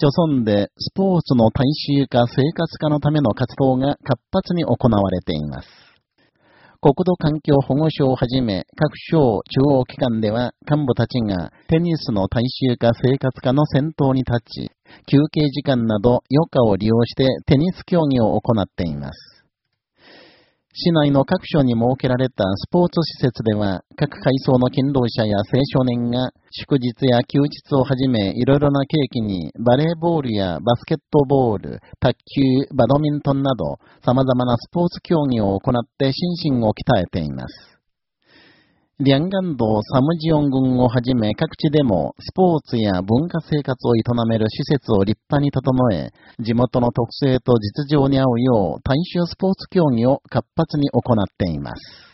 著村でスポーツの大衆化生活化のための活動が活発に行われています。国土環境保護省をはじめ各省中央機関では幹部たちがテニスの大衆化生活化の先頭に立ち、休憩時間など余暇を利用してテニス競技を行っています。市内の各所に設けられたスポーツ施設では、各階層の勤労者や青少年が祝日や休日をはじめいろいろな契機にバレーボールやバスケットボール、卓球、バドミントンなど様々なスポーツ競技を行って心身を鍛えています。リャンガン道サムジオン郡をはじめ各地でもスポーツや文化生活を営める施設を立派に整え、地元の特性と実情に合うよう大衆スポーツ競技を活発に行っています。